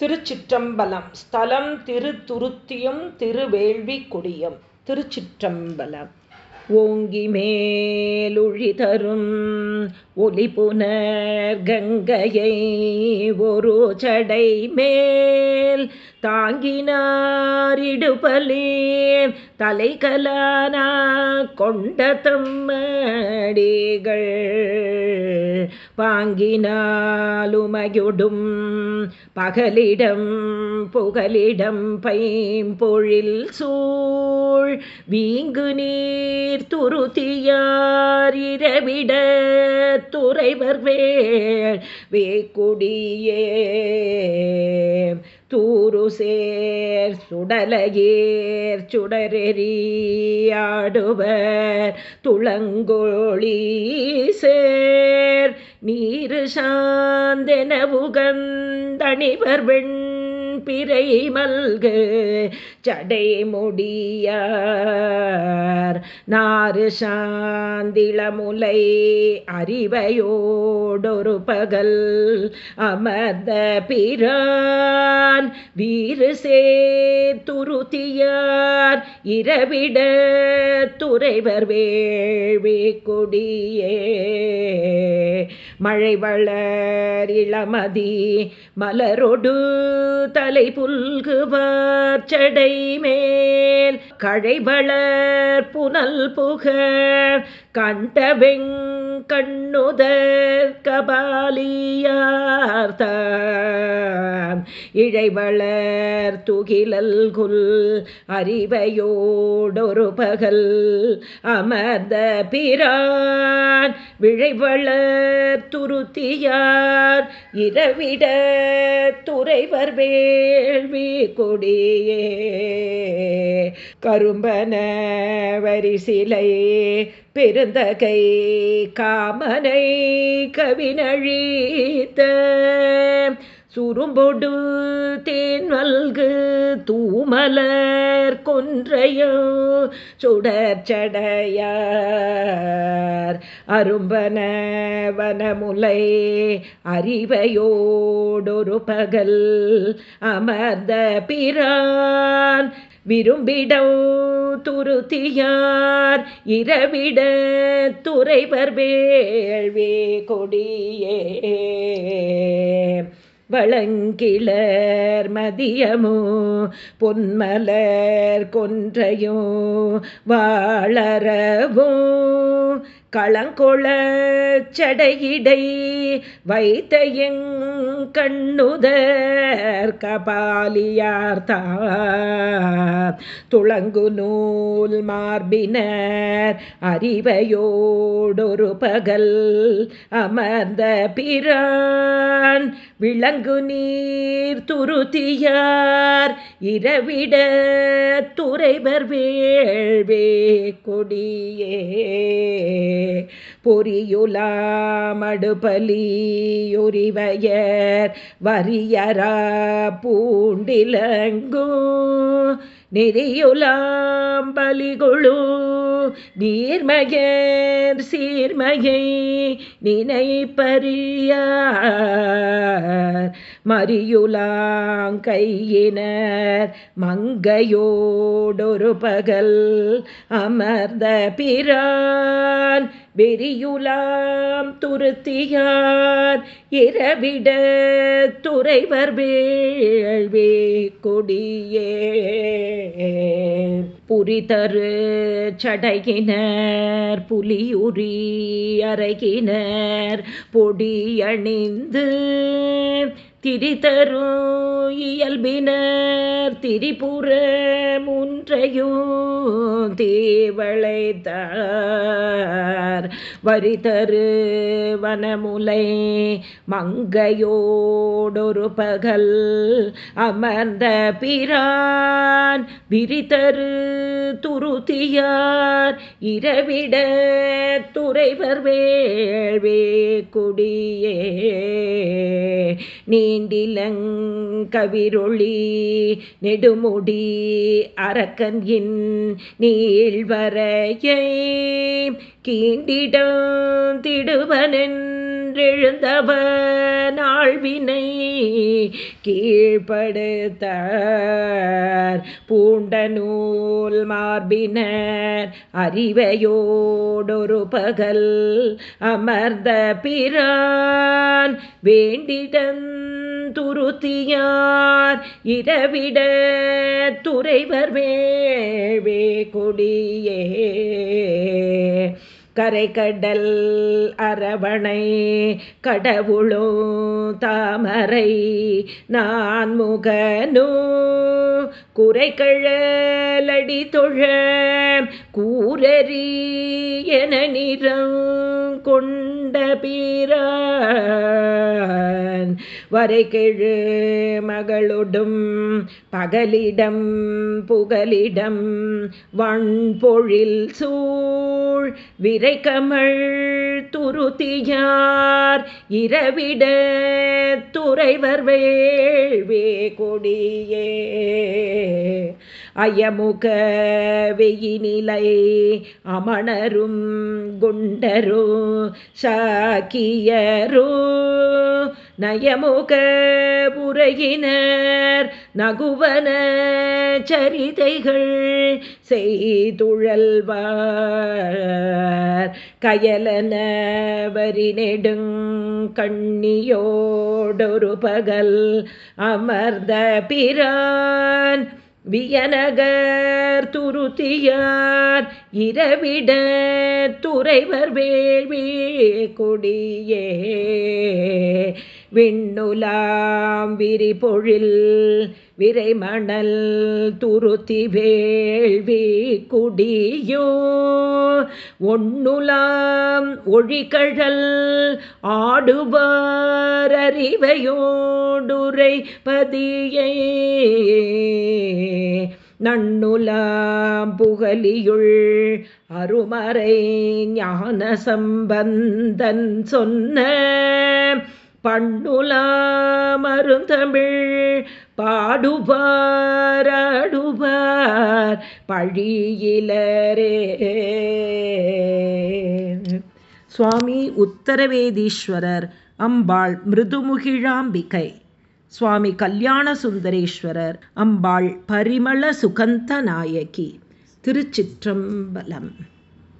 திருச்சிற்றம்பலம். ஸ்தலம் திருத்துருத்தியும் திருவேள்வி திருவேள்விக்குடியும். திருச்சிற்றம்பலம். ஓங்கி மேலொழி தரும் ஒலி புனர் கங்கையை ஒரு சடை மேல் தாங்கினாரிடுபலே தலைகலானா கொண்ட தம்மடிகள். பாங்கினாலுமையொடும் பகலிடம் புகலிடம் பைம்பொழில் சூழ். வீங்கு நீர் துருத்தியார் இரவிட துறைவர் வேள். வேக்குடியே தூரு சேர் சுடலையேர் சுடரெறியாடுவர் துளங்கொழி சேர் நீரு சாந்தென உகந்தணிவர் வெண் பிறை மல்கு சடை முடியார் நாறு சாந்திளமுலை அறிவையோடொரு பகல் அமர்ந்த பிரான் வீறு சேத்துருத்தியார் இரவிட துறைவர் வேள்வி கொடியே மழை வளர் இளமதி மலரொடு தலை புல்குவார் சடை மேல். கழை வளர் புனல் புக கண்டவெங் கண்ணுதர் கபாலியார்த்தாம் இழைவளர் துகிலல் குல் அறிவையோடொரு பகல் அமர்ந்த பிரான் விழைவளர் துருத்தியார் இரவிட துறைவர் வேள்வி கொடியே. கரும்பன வரிசிலை பெருந்தகை காமனை கவினழித்த. சுரும்பொடு தேன் மல்கு தூமலர் கொன்றையோ. சுடற்சடையார் அரும்பன வனமுலை அறிவையோடொரு பகல் அமர்ந்த பிரான் விரும்பிடோ துருத்தியார் இரவிட துறைவர் வேள்வே கொடியே. வளங்கிளர் மதியமோ பொன்மலர் கொன்றையோ வாழறவோ களங்கொள சடையிடை வைத்த எங்கண்ணுதர் கபாலியார்த்தார் துளங்கு நூல் மார்பினர் அறிவையோடொரு பகல் அமர்ந்த பிரான். விளங்கு நீர் துருத்தியார் இரவிட துறைவர் வேள்வே கொடியே. பொறியுலாமடுபலியுரிவையர் வரியரா பூண்டிலங்கோ நெறியுலாம் பலிகுழு நீர்மகேர் சீர்மையை நினைப்பறியார். மறியுலாங்கையினர் மங்கையோடொரு பகல் அமர்ந்த பிரான். வெறியுலாம் துருத்தியார் இரவிட துறைவர் வேள்வே கொடியே புரிதரு சடையினர் புலியுரி அறைகினர் பொடியணிந்து அணிந்து திரிதரும் இயல்பினர் திரிபுர முன்றையும் தேவளைத்தார் வரிதரு வனமுலை மங்கையோடொரு பகல் அமர்ந்த பிரான். விரிதரு துருதியார் இரவிட துறைவர் வேள்வே குடியே. நீ நீண்டிலங்கவிரொளி நெடுமுடி அரக்கன் இன் நீழ்வரையை கீண்டிடம் திடுவனென் என்றெழுந்தவ நாள்வினை கீழ்படுத்த பூண்ட நூல் மார்பினர் அறிவையோடொரு பகல் அமர்ந்த பிரான் வேண்டிடன் துருத்தியார் இரவிட துறைவர் வேள்வே கொடியே. கரை கடல் அரவணை கடவுளோ தாமரை நான் முகனோ குறை கழலடி தொழ கூரறி என நிறம் கொண்ட பீரான். வரைகெழு மகளொடும் பகலிடம் புகலிடம் வண்பொழில் சூழ். விரைக்கமள் துருதியார் இரவிட துறைவர் வேள்வே கொடியே. அயமுக வெயினிலை அமணரும் குண்டரோ சாக்கியரோ நயமுக புறையினர் நகுவன சரிதைகள் செய்துழல்வார். கயலன வரி நெடுங் கண்ணியோடொரு பகல் அமர்ந்த பிரான் வியநகர் துருத்தியார் இரவிட துறைவர் வேள்வி கொடியே. விண்ணுலாம் விரிபொழில் விரைமணல் துருத்தி வேள்வி குடியோ. ஒண்ணுலாம் ஒழிகழல் ஆடுவார் அறிவையோடுரை பதியை. நண்ணுலாம் புகலியுள் அருமறை ஞான சம்பந்தன் சொன்ன பண்ணுலாமருந்தமிழ் பாடுவாராடுவார் பழியிலரே. சுவாமி உத்தரவேதீஸ்வரர் அம்பாள் மிருதுமுகிழாம்பிகை. சுவாமி கல்யாண சுந்தரேஸ்வரர் அம்பாள் பரிமள சுகந்த நாயகி திருச்சிற்றம்பலம்.